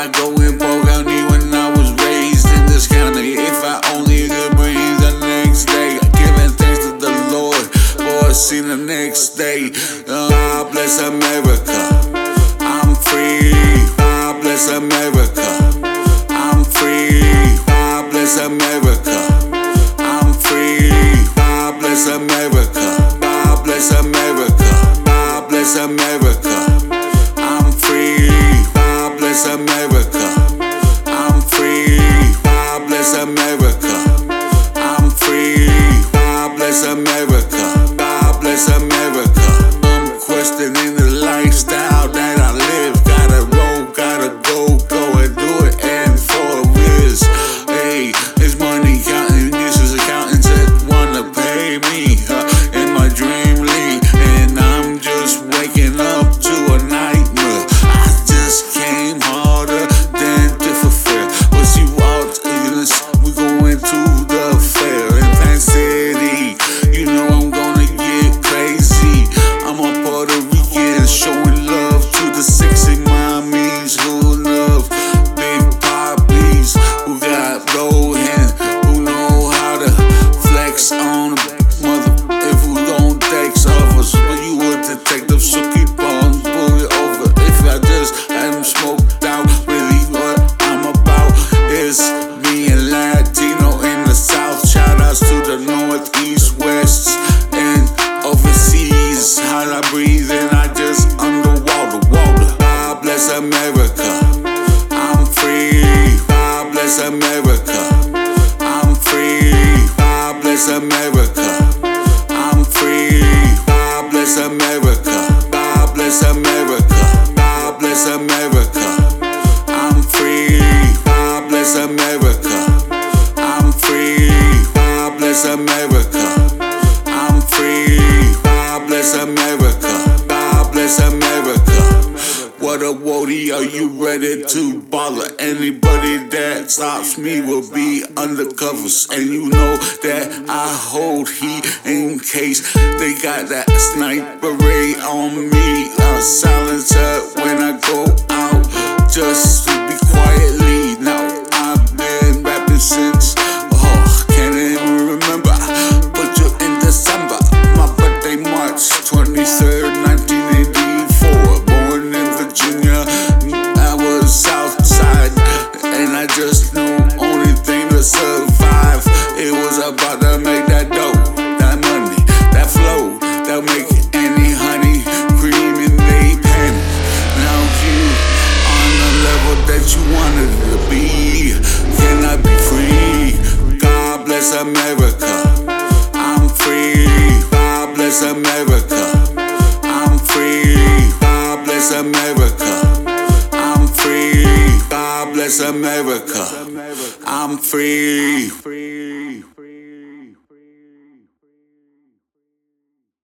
I going broke, I knew when I was raised in this county. If I only could breathe the next day, giving thanks to the Lord for seeing the next day. God oh, bless America, I'm free. God oh, bless America, I'm free. God oh, bless America, I'm free. God bless America, God bless America, God bless America. Bless America. I breathe and I just underwater, water. God bless America. I'm free. God bless America. I'm free. God bless America. I'm free. God bless America. God bless America. God bless America. I'm free. God bless America. I'm free. God bless America. I'm free. God bless America. A woody, are you ready to bother? Anybody that stops me will be undercovers. And you know that I hold heat in case they got that sniper ray on me. A silencer when I go out just to be quietly. Now I've been rapping since, oh, can't even remember. Put you in December, my birthday March 23rd, just knew only thing to survive. It was about to make that dough, that money, that flow, that make any honey cream in they pen. Now you on the level that you wanted to be. Can I be free? God bless America. I'm free. God bless America. I'm free. God bless America. America. I'm free.